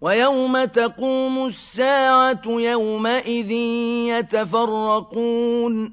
وَيَوْمَ تَقُومُ السَّاعَةُ يَوْمَئِذٍ يَتَفَرَّقُونَ